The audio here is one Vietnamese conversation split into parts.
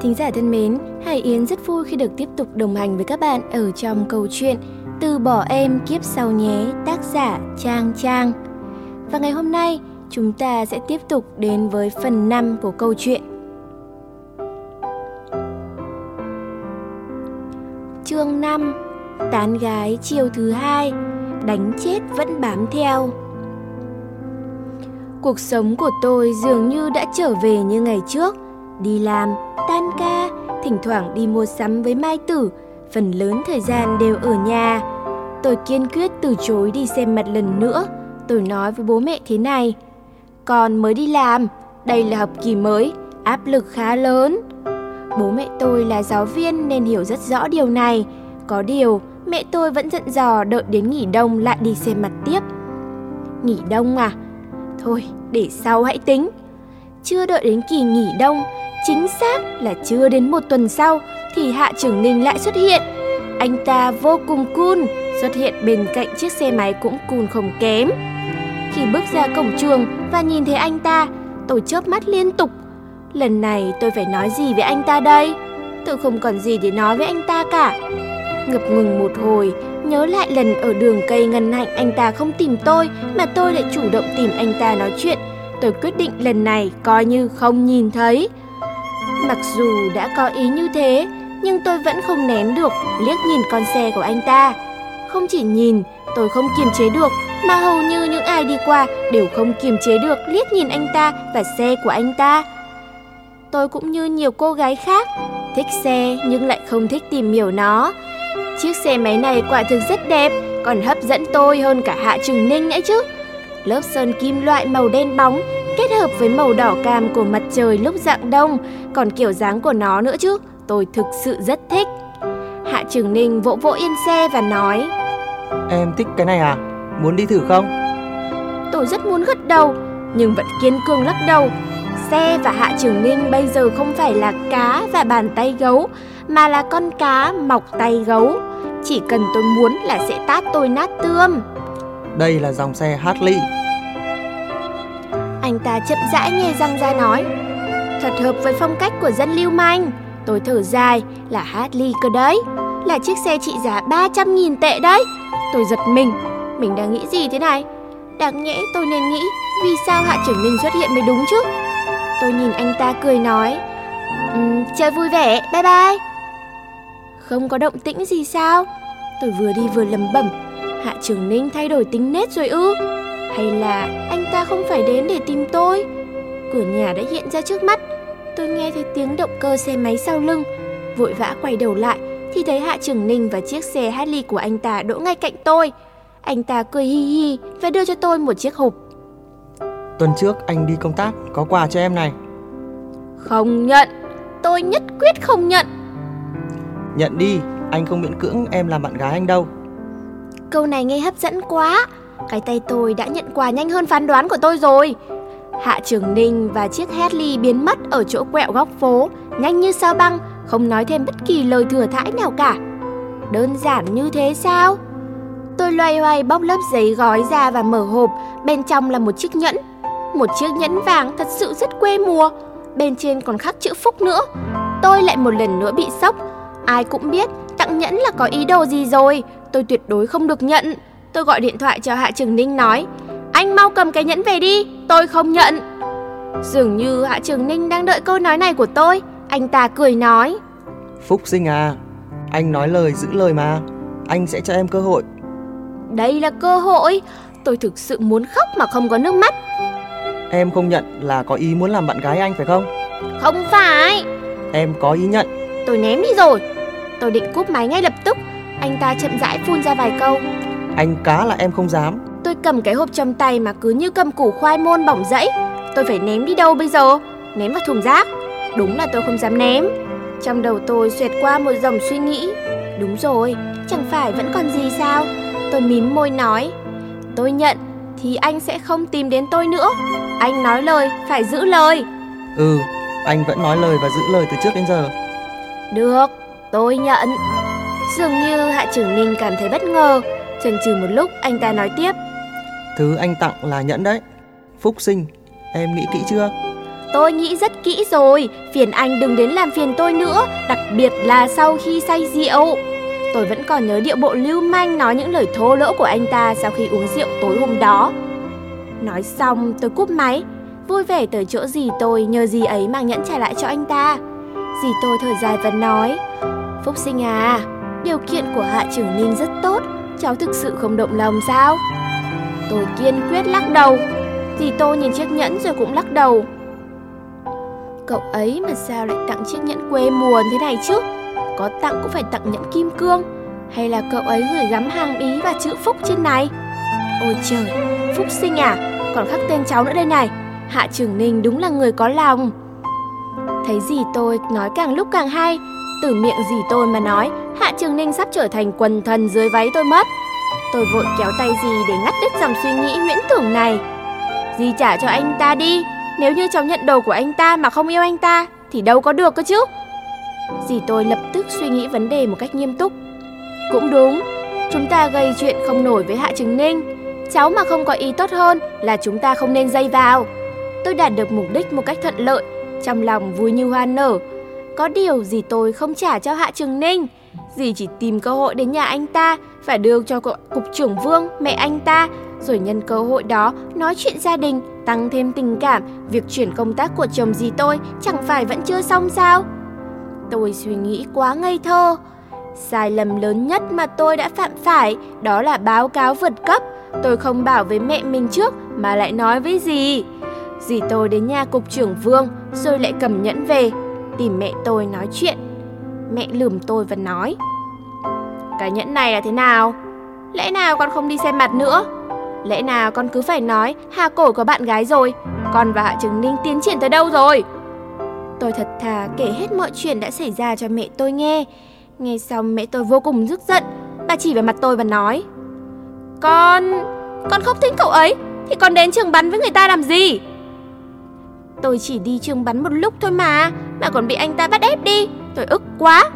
Thính giả thân mến, Hải Yến rất vui khi được tiếp tục đồng hành với các bạn ở trong câu chuyện Từ bỏ em kiếp sau nhé, tác giả Trang Trang. Và ngày hôm nay, chúng ta sẽ tiếp tục đến với phần 5 của câu chuyện. Chương 5 Tán gái chiều thứ hai Đánh chết vẫn bám theo Cuộc sống của tôi dường như đã trở về như ngày trước Đi làm, ca, thỉnh thoảng đi mua sắm với Mai Tử. Phần lớn thời gian đều ở nhà. Tôi kiên quyết từ chối đi xem mặt lần nữa. Tôi nói với bố mẹ thế này Con mới đi làm, đây là học kỳ mới, áp lực khá lớn. Bố mẹ tôi là giáo viên nên hiểu rất rõ điều này. Có điều, mẹ tôi vẫn giận dò đợi đến nghỉ đông lại đi xem mặt tiếp. Nghỉ đông à? Thôi, để sau hãy tính. Chưa đợi đến kỳ nghỉ đông Chính xác là chưa đến một tuần sau Thì Hạ Trưởng Ninh lại xuất hiện. Anh ta vô cùng cool, Xuất hiện bên cạnh chiếc xe máy cũng cool không kém. Khi bước ra cổng trường và nhìn thấy anh ta, Tôi chớp mắt liên tục. Lần này tôi phải nói gì với anh ta đây? Tôi không còn gì để nói với anh ta cả. Ngập ngừng một hồi, Nhớ lại lần ở đường cây ngân hạnh anh ta không tìm tôi Mà tôi lại chủ động tìm anh ta nói chuyện. Tôi quyết định lần này coi như không nhìn thấy. Mặc dù đã có ý như thế, Nhưng tôi vẫn không nén được liếc nhìn con xe của anh ta. Không chỉ nhìn, tôi không kiềm chế được, Mà hầu như những ai đi qua đều không kiềm chế được liếc nhìn anh ta và xe của anh ta. Tôi cũng như nhiều cô gái khác, Thích xe nhưng lại không thích tìm hiểu nó. Chiếc xe máy này quả thực rất đẹp, Còn hấp dẫn tôi hơn cả Hạ Trừng Ninh nữa chứ. Lớp sơn kim loại màu đen bóng kết hợp với màu đỏ cam của mặt trời lúc dạng đông, còn kiểu dáng của nó nữa chứ, tôi thực sự rất thích. Hạ Trường Ninh vỗ vỗ yên xe và nói Em thích cái này à? Muốn đi thử không? Tôi rất muốn gật đầu, nhưng vẫn kiên cường lắc đầu. Xe và Hạ Trường Ninh bây giờ không phải là cá và bàn tay gấu, mà là con cá mọc tay gấu. Chỉ cần tôi muốn là sẽ tát tôi nát tươm. Đây là dòng xe Harley anh ta chậm rãi nghe răng ra nói. Thật hợp với phong cách của dân lưu manh Tôi thở dài là Harley cơ đấy. Là chiếc xe trị giá 300.000 tệ đấy. Tôi giật mình Mình đang nghĩ gì thế này? Đáng nhẽ tôi nên nghĩ Vì sao Hạ Trưởng Ninh xuất hiện mới đúng chứ? Tôi nhìn anh ta cười nói um, Chơi vui vẻ, bye bye. Không có động tĩnh gì sao? Tôi vừa đi vừa lầm bẩm. Hạ Trưởng Ninh thay đổi tính nết rồi ư? Hay là anh ta không phải đến để tìm tôi? Cửa nhà đã hiện ra trước mắt. Tôi nghe thấy tiếng động cơ xe máy sau lưng. Vội vã quay đầu lại thì thấy Hạ Trường Ninh và chiếc xe Harley của anh ta đỗ ngay cạnh tôi. Anh ta cười hi hi và đưa cho tôi một chiếc hộp. Tuần trước anh đi công tác, có quà cho em này. Không nhận, tôi nhất quyết không nhận. Nhận đi, anh không miễn cưỡng em làm bạn gái anh đâu. Câu này nghe hấp dẫn quá, cái tay tôi đã nhận quà nhanh hơn phán đoán của tôi rồi. Hạ Trường Ninh và chiếc Harley biến mất ở chỗ quẹo góc phố, nhanh như sao băng, không nói thêm bất kỳ lời thừa thãi nào cả. Đơn giản như thế sao? Tôi loay hoay bóc lớp giấy gói ra và mở hộp, bên trong là một chiếc nhẫn. Một chiếc nhẫn vàng thật sự rất quê mùa, bên trên còn khắc chữ phúc nữa. Tôi lại một lần nữa bị sốc. Ai cũng biết tặng nhẫn là có ý đồ gì rồi, tôi tuyệt đối không được nhận. Tôi gọi điện thoại cho Hạ Trường Ninh nói Anh mau cầm cái nhẫn về đi, tôi không nhận. Dường như Hạ Trường Ninh đang đợi câu nói này của tôi Anh ta cười nói Phúc sinh à, anh nói lời giữ lời mà Anh sẽ cho em cơ hội. Đây là cơ hội Tôi thực sự muốn khóc mà không có nước mắt. Em không nhận là có ý muốn làm bạn gái anh phải không? Không phải. Em có ý nhận. Tôi ném đi rồi. Tôi định cúp máy ngay lập tức Anh ta chậm rãi phun ra vài câu anh cá là em không dám. Tôi cầm cái hộp trong tay mà cứ như cầm củ khoai môn bỏng rẫy Tôi phải ném đi đâu bây giờ? Ném vào thùng rác. Đúng là tôi không dám ném. Trong đầu tôi xẹt qua một dòng suy nghĩ. Đúng rồi, chẳng phải vẫn còn gì sao? Tôi mím môi nói. Tôi nhận thì anh sẽ không tìm đến tôi nữa. Anh nói lời, phải giữ lời. Ừ, anh vẫn nói lời và giữ lời từ trước đến giờ. Được, tôi nhận. Dường như Hạ Trưởng Ninh cảm thấy bất ngờ Chần chừ một lúc anh ta nói tiếp Thứ anh tặng là nhẫn đấy Phúc sinh Em nghĩ kỹ chưa Tôi nghĩ rất kỹ rồi, phiền anh đừng đến làm phiền tôi nữa, đặc biệt là sau khi say rượu. Tôi vẫn còn nhớ điệu bộ lưu manh nói những lời thô lỗ của anh ta sau khi uống rượu tối hôm đó. Nói xong tôi cúp máy, vui vẻ tới chỗ dì tôi nhờ dì ấy mang nhẫn trả lại cho anh ta. Dì tôi thở dài và nói, Phúc sinh à, điều kiện của Hạ Trưởng Ninh rất tốt, cháu thực sự không động lòng sao? Tôi kiên quyết lắc đầu, dì tôi nhìn chiếc nhẫn rồi cũng lắc đầu. Cậu ấy mà sao lại tặng chiếc nhẫn quê mùa thế này chứ? Có tặng cũng phải tặng nhẫn kim cương Hay là cậu ấy gửi gắm hàng ý và chữ Phúc trên này Ôi trời, Phúc sinh à Còn khắc tên cháu nữa đây này Hạ Trường Ninh đúng là người có lòng Thấy gì tôi nói càng lúc càng hay từ miệng gì tôi mà nói Hạ Trường Ninh sắp trở thành quần thần dưới váy tôi mất Tôi vội kéo tay gì để ngắt đứt dòng suy nghĩ huyễn tưởng này Dì trả cho anh ta đi Nếu như cháu nhận đồ của anh ta mà không yêu anh ta Thì đâu có được cơ chứ Dì tôi lập tức suy nghĩ vấn đề một cách nghiêm túc. Cũng đúng, chúng ta gây chuyện không nổi với Hạ trường Ninh. Cháu mà không có ý tốt hơn là chúng ta không nên dây vào. Tôi đạt được mục đích một cách thuận lợi, trong lòng vui như hoa nở. Có điều gì tôi không trả cho Hạ Trường Ninh. Dì chỉ tìm cơ hội đến nhà anh ta, phải đưa cho cục trưởng Vương, mẹ anh ta, rồi nhân cơ hội đó nói chuyện gia đình, tăng thêm tình cảm, việc chuyển công tác của chồng dì tôi chẳng phải vẫn chưa xong sao? Tôi suy nghĩ quá ngây thơ. Sai lầm lớn nhất mà tôi đã phạm phải đó là báo cáo vượt cấp. Tôi không bảo với mẹ mình trước mà lại nói với dì. Dì tôi đến nhà cục trưởng Vương rồi lại cầm nhẫn về, tìm mẹ tôi nói chuyện. Mẹ lườm tôi và nói, Cái nhẫn này là thế nào? Lẽ nào con không đi xem mặt nữa? Lẽ nào con cứ phải nói, Hà Cổ có bạn gái rồi, Con và Hạ Trừng Ninh tiến triển tới đâu rồi? Tôi thật thà kể hết mọi chuyện đã xảy ra cho mẹ tôi nghe. Nghe xong mẹ tôi vô cùng tức giận. Bà chỉ vào mặt tôi và nói, Con... con không thích cậu ấy, Thì con đến trường bắn với người ta làm gì Tôi chỉ đi trường bắn một lúc thôi mà. Mà còn bị anh ta bắt ép đi. Tôi ức quá.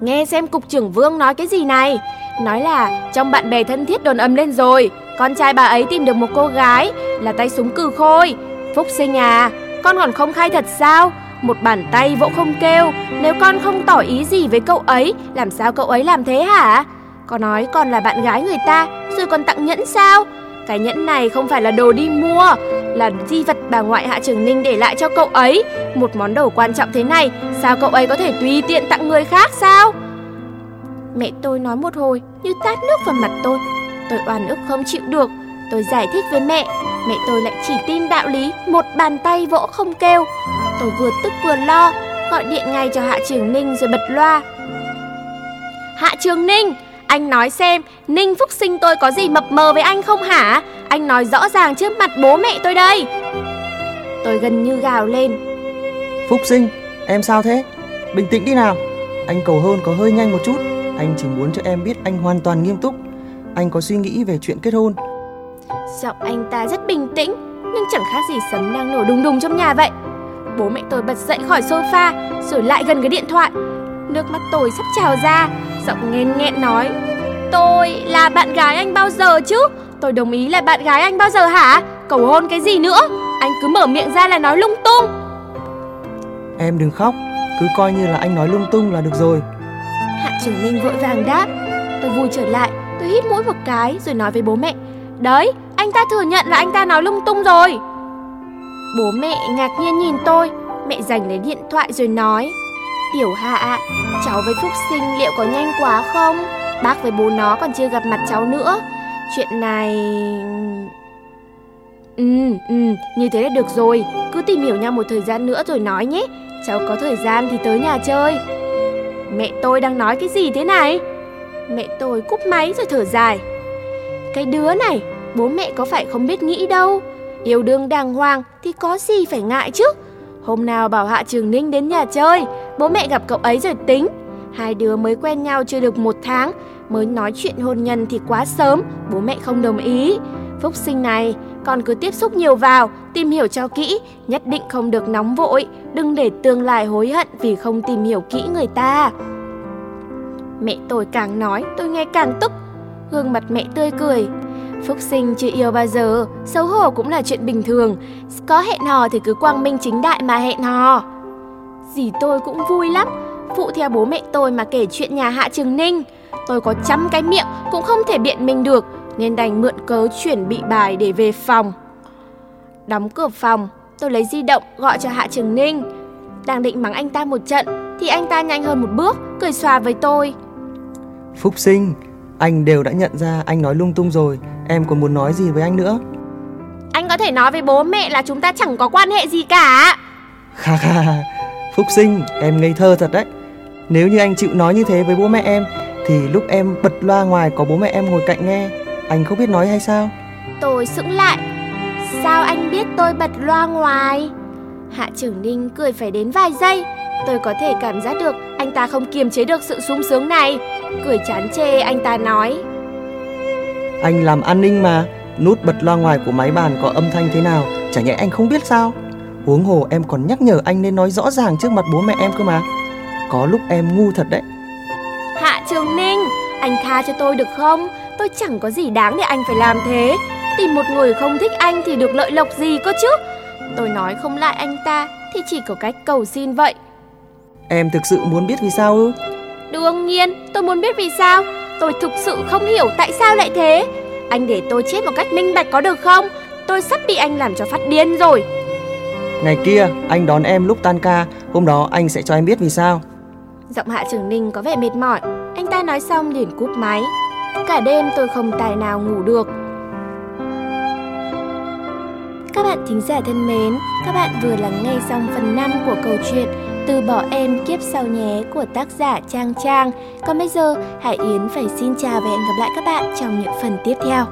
Nghe xem cục trưởng Vương nói cái gì này. Nói là trong bạn bè thân thiết đồn ầm lên rồi. Con trai bà ấy tìm được một cô gái Là tay súng cừ khôi. Phúc sinh à con còn không khai thật sao? Một bàn tay vỗ không kêu, nếu con không tỏ ý gì với cậu ấy, làm sao cậu ấy làm thế hả? Con nói con là bạn gái người ta, rồi còn tặng nhẫn sao? Cái nhẫn này không phải là đồ đi mua, là di vật bà ngoại Hạ Trường Ninh để lại cho cậu ấy. Một món đồ quan trọng thế này, sao cậu ấy có thể tùy tiện tặng người khác sao? Mẹ tôi nói một hồi như tát nước vào mặt tôi. Tôi oan ức không chịu được, Tôi giải thích với mẹ, mẹ tôi lại chỉ tin đạo lý một bàn tay vỗ không kêu. Tôi vừa tức vừa lo, gọi điện ngay cho Hạ Trường Ninh rồi bật loa. Hạ Trường Ninh, anh nói xem Ninh Phúc Sinh tôi có gì mập mờ với anh không hả? Anh nói rõ ràng trước mặt bố mẹ tôi đây. Tôi gần như gào lên. Phúc Sinh, em sao thế? Bình tĩnh đi nào. Anh cầu hôn có hơi nhanh một chút. Anh chỉ muốn cho em biết anh hoàn toàn nghiêm túc. Anh có suy nghĩ về chuyện kết hôn Giọng anh ta rất bình tĩnh Nhưng chẳng khác gì sấm đang nổ đùng đùng trong nhà vậy Bố mẹ tôi bật dậy khỏi sofa Rồi lại gần cái điện thoại Nước mắt tôi sắp trào ra Giọng nghẹn nghẹn nói Tôi là bạn gái anh bao giờ chứ? Tôi đồng ý là bạn gái anh bao giờ hả? Cầu hôn cái gì nữa? Anh cứ mở miệng ra là nói lung tung. Em đừng khóc Cứ coi như là anh nói lung tung là được rồi. Hạ Trường Ninh vội vàng đáp Tôi vui trở lại Tôi hít mũi một cái rồi nói với bố mẹ Đấy, anh ta thừa nhận là anh ta nói lung tung rồi. Bố mẹ ngạc nhiên nhìn tôi, mẹ giành lấy điện thoại rồi nói Tiểu Hạ, cháu với Phúc Sinh liệu có nhanh quá không? Bác với bố nó còn chưa gặp mặt cháu nữa. Chuyện này... Ừ, ừ, như thế là được rồi. Cứ tìm hiểu nhau một thời gian nữa rồi nói nhé. Cháu có thời gian thì tới nhà chơi. Mẹ tôi đang nói cái gì thế này? Mẹ tôi cúp máy rồi thở dài. Cái đứa này, bố mẹ có phải không biết nghĩ đâu. Yêu đương đàng hoàng thì có gì phải ngại chứ. Hôm nào bảo Hạ Trường Ninh đến nhà chơi, bố mẹ gặp cậu ấy rồi tính. Hai đứa mới quen nhau chưa được một tháng, mới nói chuyện hôn nhân thì quá sớm, bố mẹ không đồng ý. Phúc sinh này, con cứ tiếp xúc nhiều vào, tìm hiểu cho kỹ, nhất định không được nóng vội, đừng để tương lai hối hận vì không tìm hiểu kỹ người ta. Mẹ tôi càng nói, tôi nghe càng tức, gương mặt mẹ tươi cười. Phúc sinh chưa yêu bao giờ, xấu hổ cũng là chuyện bình thường. Có hẹn hò thì cứ quang minh chính đại mà hẹn hò. Dì tôi cũng vui lắm, phụ theo bố mẹ tôi mà kể chuyện nhà Hạ Trường Ninh. Tôi có trăm cái miệng cũng không thể biện minh được, nên đành mượn cớ chuẩn bị bài để về phòng. Đóng cửa phòng, tôi lấy di động gọi cho Hạ Trường Ninh. Đang định mắng anh ta một trận, thì anh ta nhanh hơn một bước, cười xòa với tôi. Phúc sinh, anh đều đã nhận ra anh nói lung tung rồi, em còn muốn nói gì với anh nữa? Anh có thể nói với bố mẹ là chúng ta chẳng có quan hệ gì cả. Kha kha, Phúc sinh, em ngây thơ thật đấy. Nếu như anh chịu nói như thế với bố mẹ em, thì lúc em bật loa ngoài có bố mẹ em ngồi cạnh nghe, anh không biết nói hay sao? Tôi sững lại. Sao anh biết tôi bật loa ngoài? Hạ trưởng Ninh cười phải đến vài giây. Tôi có thể cảm giác được anh ta không kiềm chế được sự sung sướng này. Cười chán chê anh ta nói. Anh làm an ninh mà, nút bật loa ngoài của máy bàn có âm thanh thế nào, chả nhẽ anh không biết sao? Huống hồ em còn nhắc nhở anh nên nói rõ ràng trước mặt bố mẹ em cơ mà. Có lúc em ngu thật đấy. Hạ Trường Ninh, anh tha cho tôi được không? Tôi chẳng có gì đáng để anh phải làm thế. Tìm một người không thích anh thì được lợi lộc gì cơ chứ? Tôi nói không lại anh ta thì chỉ có cách cầu xin vậy. Em thực sự muốn biết vì sao ư? Đương nhiên, tôi muốn biết vì sao. Tôi thực sự không hiểu tại sao lại thế. Anh để tôi chết một cách minh bạch có được không? Tôi sắp bị anh làm cho phát điên rồi. Ngày kia, anh đón em lúc tan ca, hôm đó anh sẽ cho em biết vì sao. Giọng Hạ Trường Ninh có vẻ mệt mỏi, anh ta nói xong liền cúp máy. Cả đêm tôi không tài nào ngủ được. Các bạn thính giả thân mến, các bạn vừa lắng nghe xong phần 5 của câu chuyện Từ bỏ em kiếp sau nhé của tác giả Trang Trang. Còn bây giờ, Hải Yến phải xin chào và hẹn gặp lại các bạn trong những phần tiếp theo.